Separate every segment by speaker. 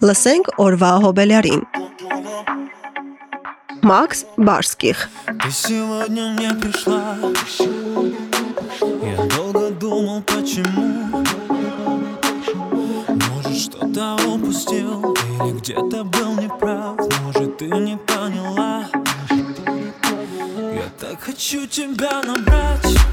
Speaker 1: Լսենք օրվա հոբելերին։ Макс
Speaker 2: Башских. Я долго думал, почему. Может, что-то упустил или где-то был неправ. Может, ты не Rzucim balon brać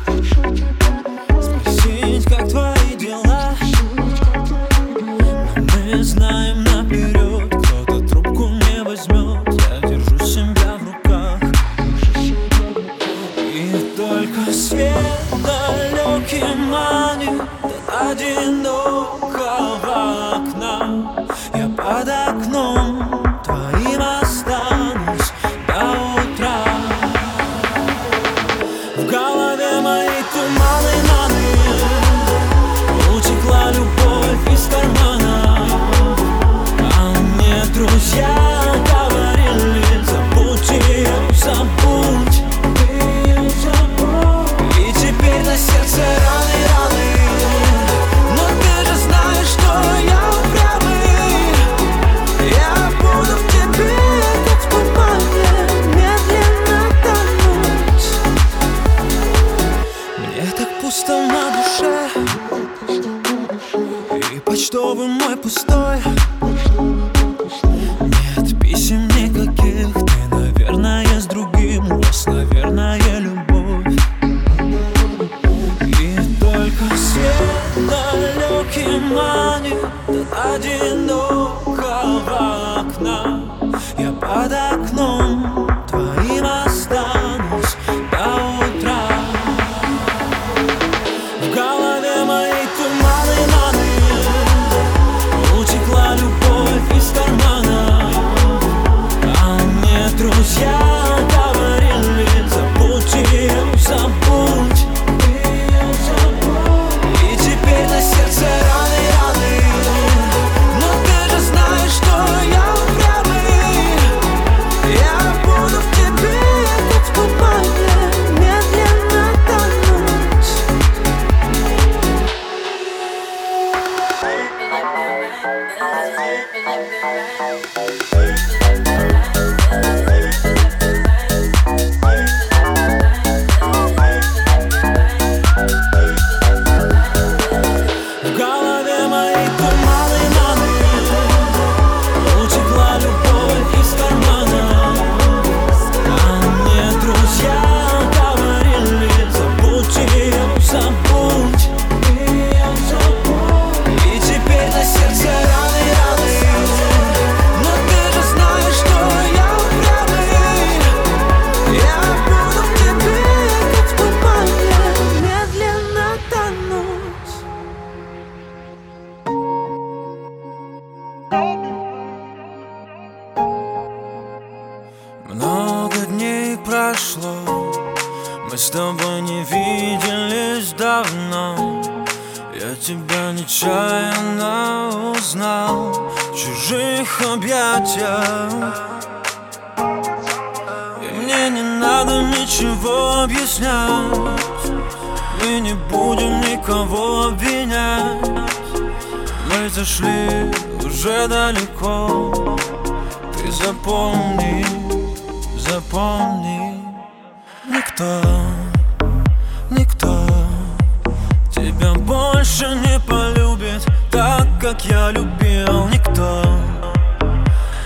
Speaker 2: как я любил Никто,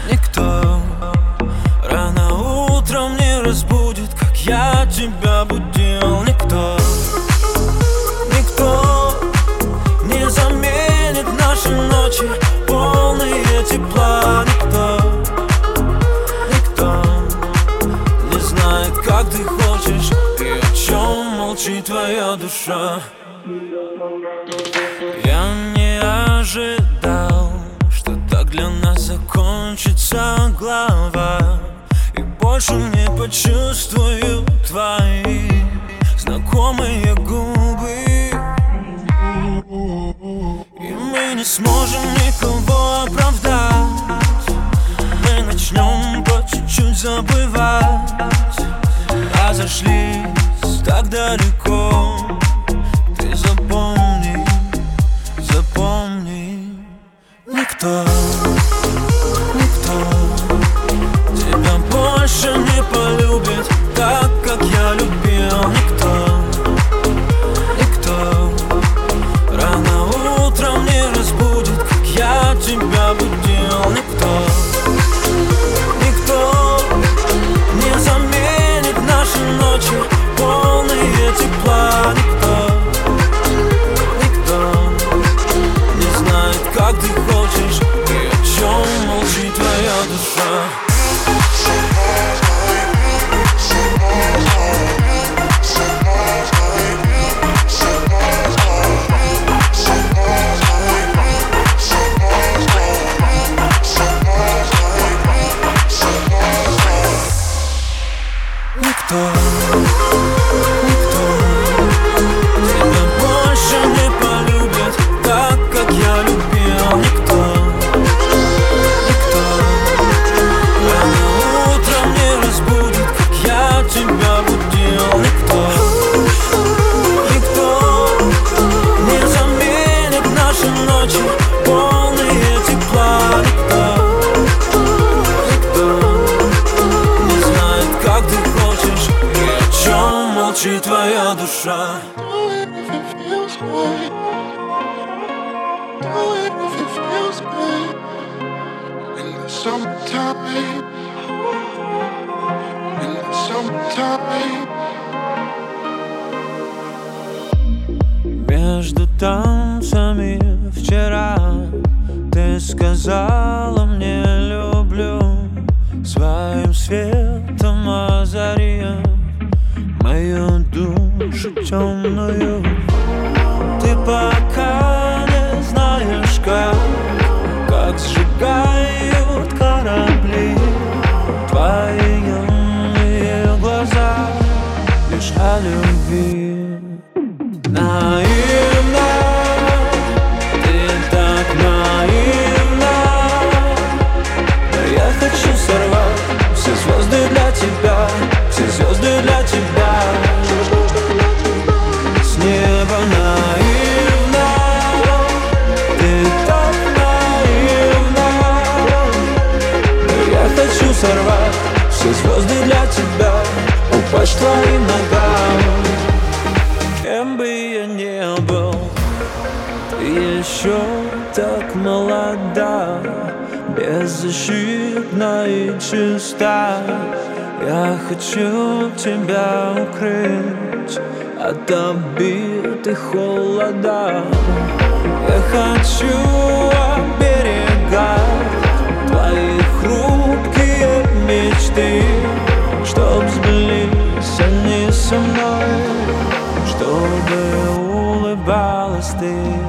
Speaker 2: никто. Рано утром не разбудит, как я тебя будил Никто, никто не заменит наши ночи Полные тепла Никто, никто не знает, как ты хочешь И о чем молчит твоя душа. больше не почувствую твои знакомые губы. И мы не сможем никого оправдать. Мы начнем по чуть-чуть забывать. А зашлись так далеко. Ты запомни, запомни. Никто. motion. Do it if it feels right. Do it if it feels good. In the summertime. In the summertime. Между там. know you. мной, чтобы улыбалась ты.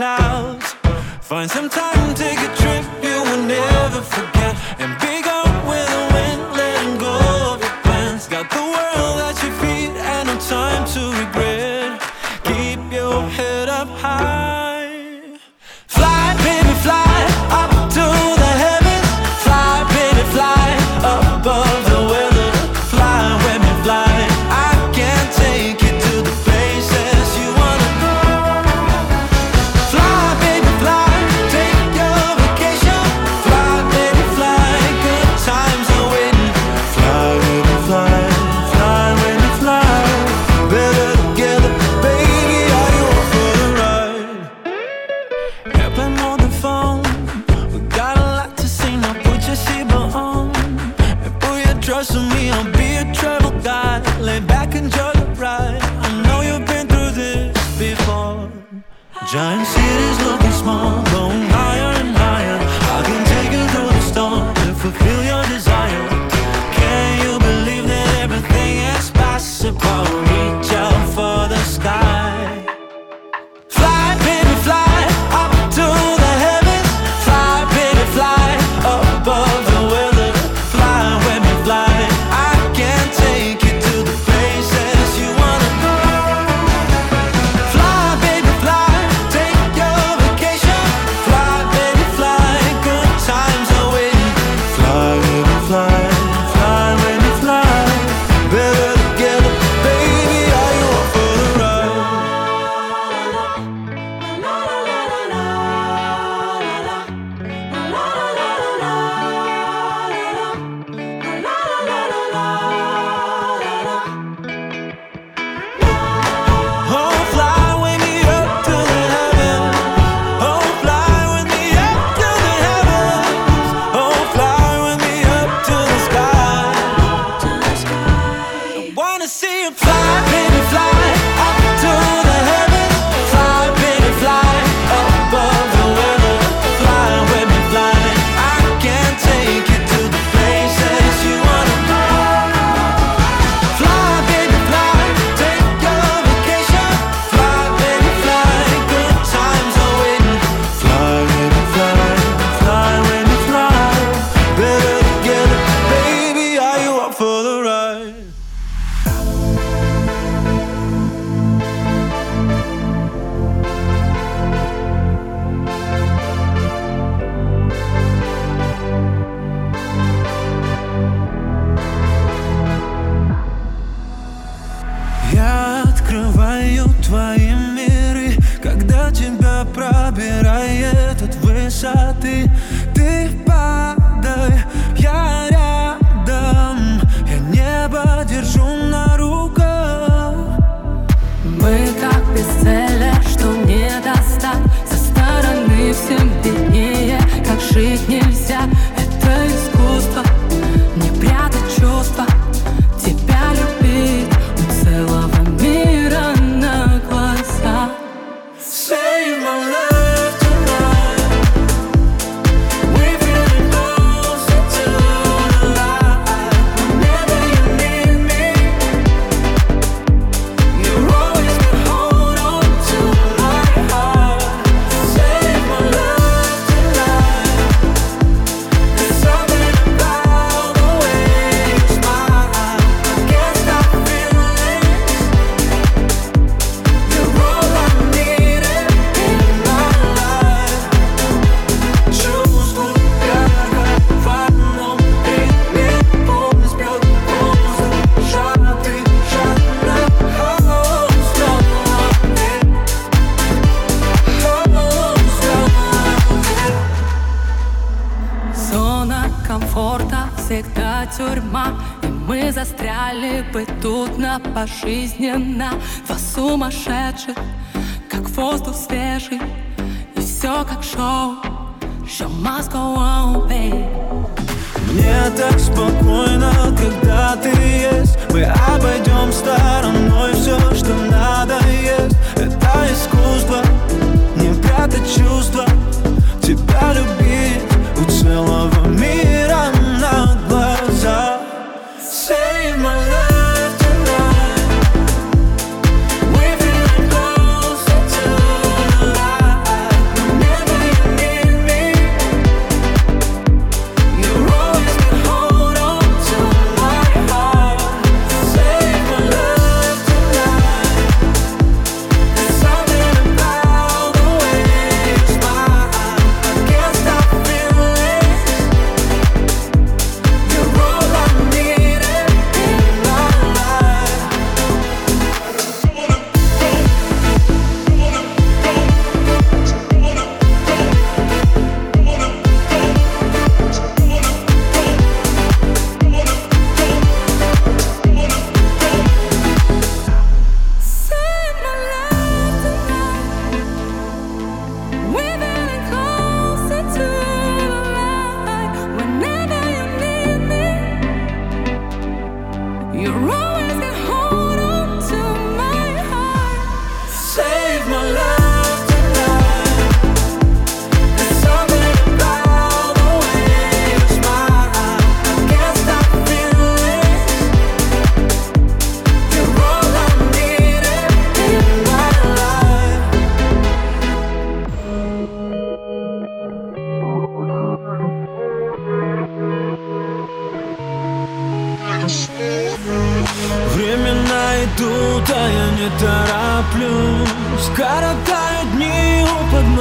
Speaker 3: clouds. Find some time to
Speaker 2: get жить нельзя. Гуляли бы тут на пожизненно Два сумасшедших, как воздух свежий И все как шоу, show must go on, babe.
Speaker 3: Мне так спокойно, когда ты есть. Мы обойдем стороной все, что надо есть. Это искусство, не прятать чувства. Тебя любить, у целого.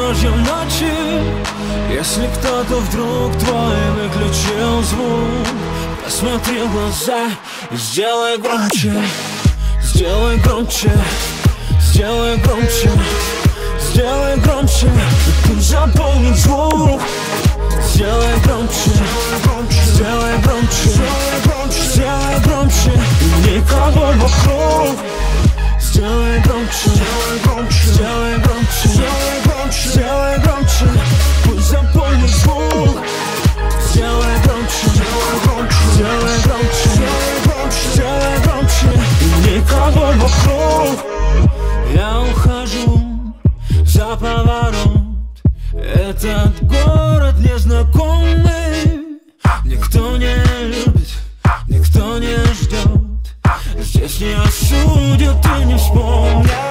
Speaker 2: Подножья ночи. Если кто-то вдруг твой выключил звук Посмотри в глаза и сделай громче. Сделай громче, сделай громче. Сделай громче, пусть заполнит звук. Сделай громче, сделай громче, сделай громче, и никого вокруг. Сделай громче, сделай громче, сделай громче, пусть заполнит звук. Сделай громче, сделай громче, сделай громче, и никого вокруг. Я ухожу за поворот. Этот город незнакомый Никто не любит, Не осудят и не вспомнят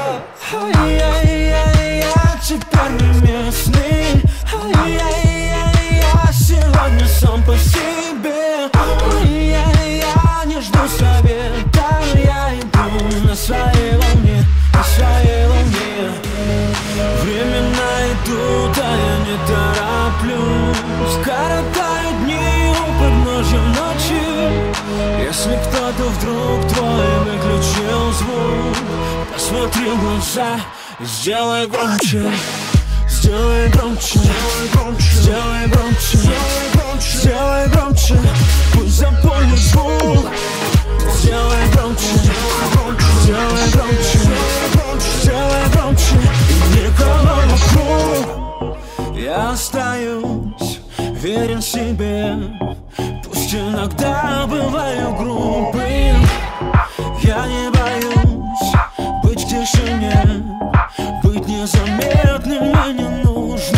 Speaker 2: В глаза. И сделай громче Сделай громче, сделай громче, сделай громче Пусть заполнит звук. Сделай громче, сделай громче, сделай громче И никого вокруг Я остаюсь верен себе. Пусть иногда бываю грубым. Я не боюсь тишине Быть незаметным и ненужным. Ай-яй-яй,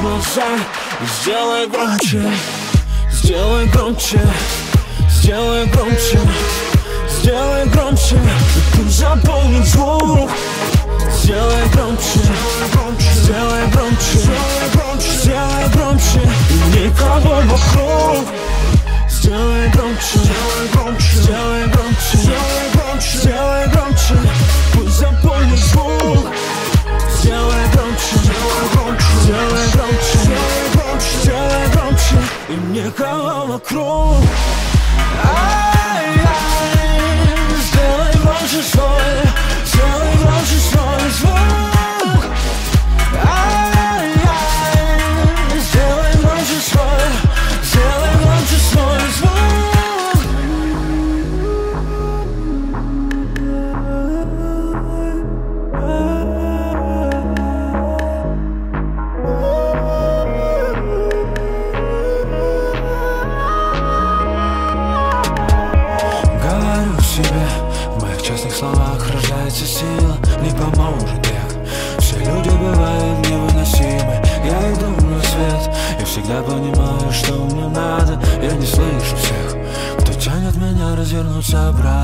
Speaker 2: глаза и сделай громче Сделай громче, сделай громче Сделай громче, и пусть заполнит звук Сделай громче, сделай громче, сделай громче И никого вокруг Сделай громче, сделай И sabrá.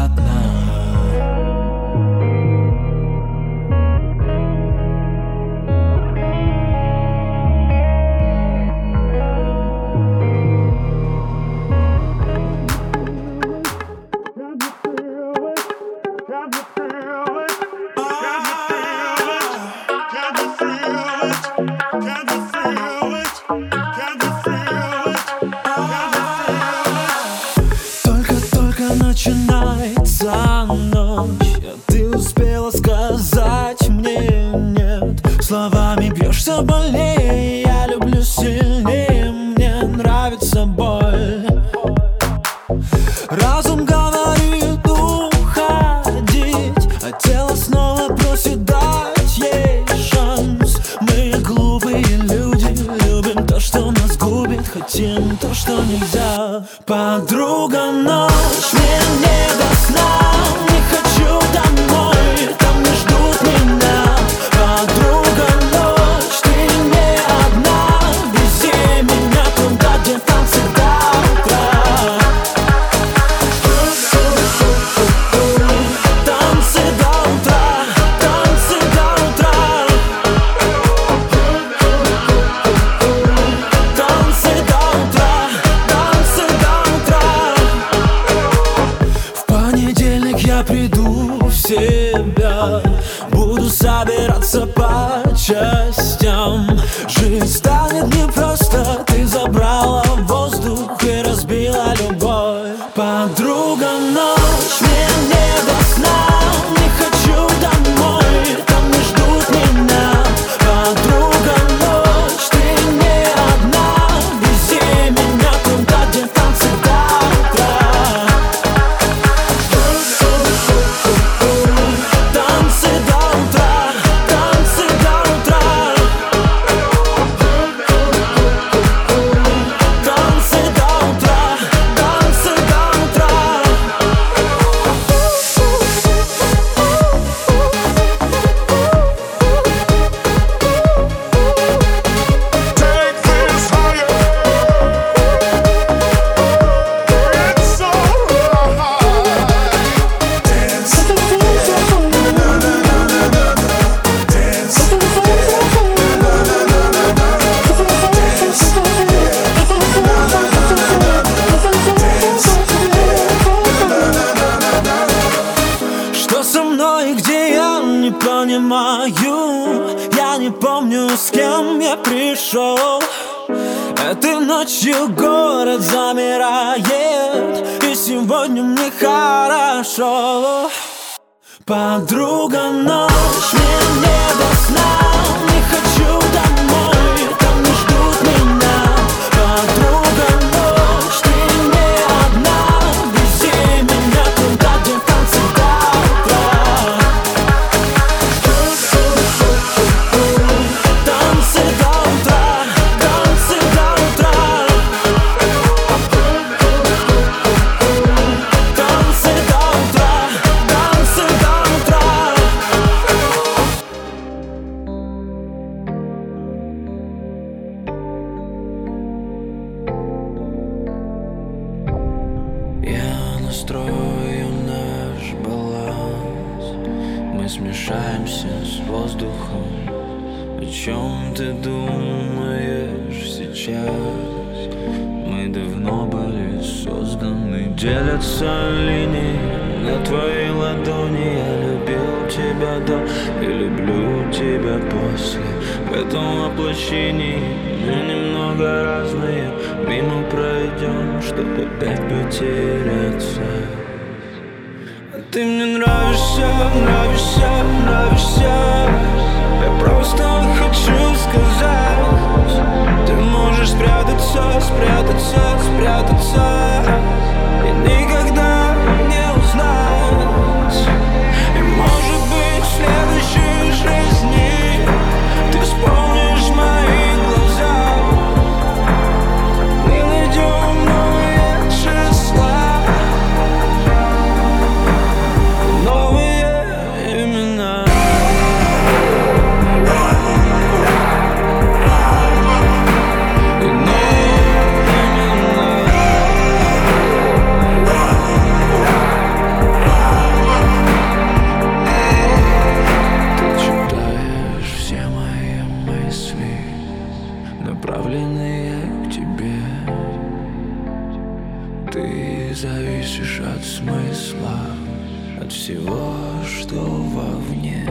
Speaker 2: чтобы опять потеряться. А ты мне нравишься, нравишься, нравишься. Я просто Ты зависишь от смысла, от всего, что вовне.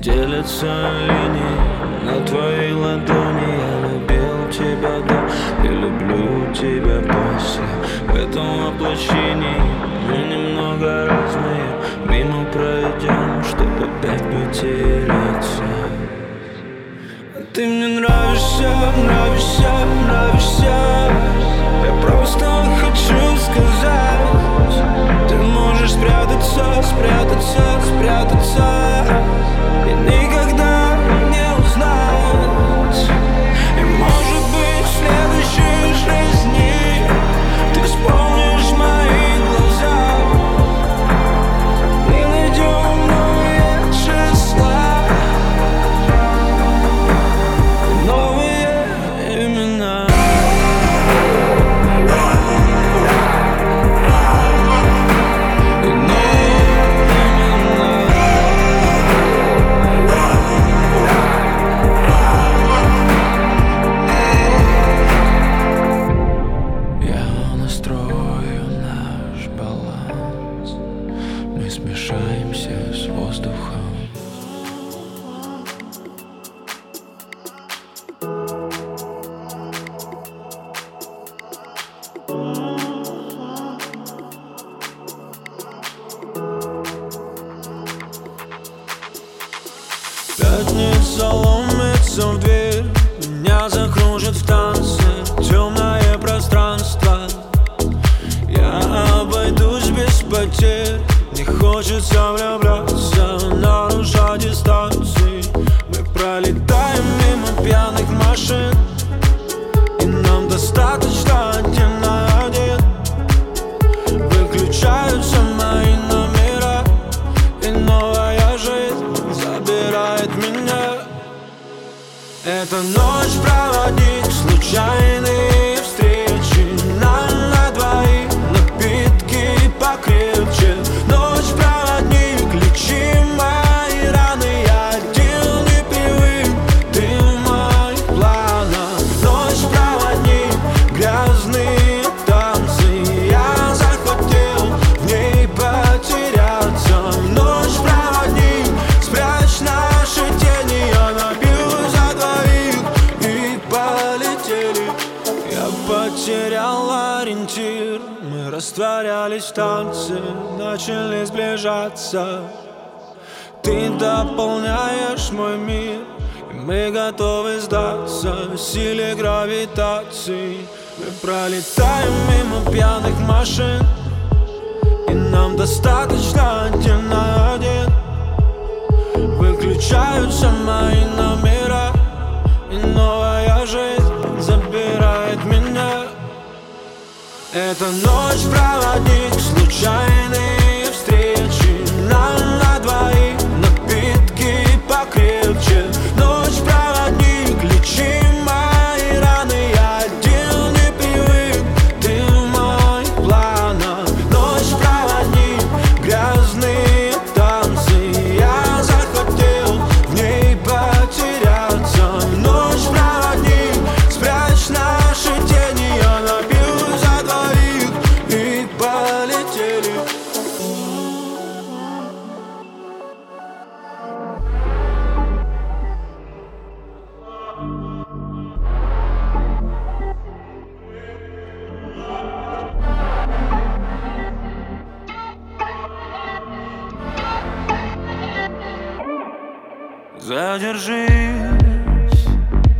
Speaker 2: Делятся линии на твоей ладони Я любил тебя до и люблю тебя после. В этом воплощении мы немного разные. Мимо пройдем, чтобы опять потеряться. А ты мне нравишься, нравишься, нравишься. Просто хочу сказать. Ты можешь спрятаться, спрятаться, спрятаться Это ночь, Начали сближаться. Ты дополняешь мой мир И мы готовы сдаться Силе гравитации. Мы пролетаем мимо пьяных машин И нам достаточно один на один. Выключаются мои номера И новая жизнь забирает меня. Это ночь, проводник, случайные Задержись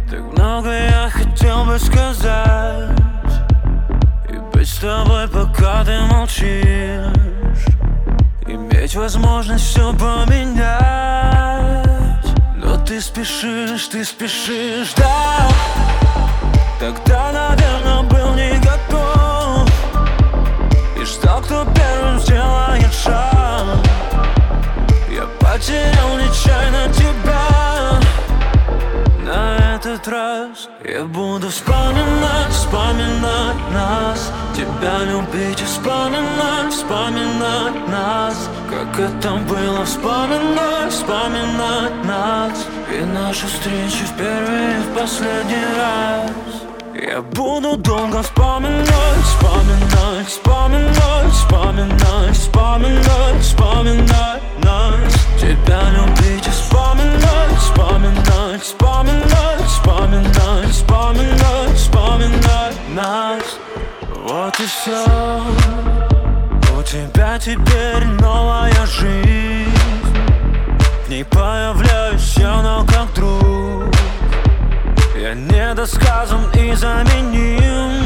Speaker 2: Так много я хотел бы сказать. И быть с тобой, пока ты молчишь. Иметь возможность все поменять. Но ты спешишь, ты спешишь, да. Тогда, наверное, был не готов. И ждал, кто первым сделает шаг потерял нечаянно тебя. На этот раз я буду вспоминать, вспоминать нас. Тебя любить и вспоминать, вспоминать нас. Как это было вспоминать, вспоминать нас. И наши встречи в первый и в последний раз. Я буду долго вспоминать, вспоминать, вспоминать, вспоминать, вспоминать, вспоминать нас Тебя любить и вспоминать, вспоминать, вспоминать, вспоминать, вспоминать, вспоминать нас Вот и все У тебя теперь новая жизнь. В ней появляюсь я, но как друг. Я недосказан и заменим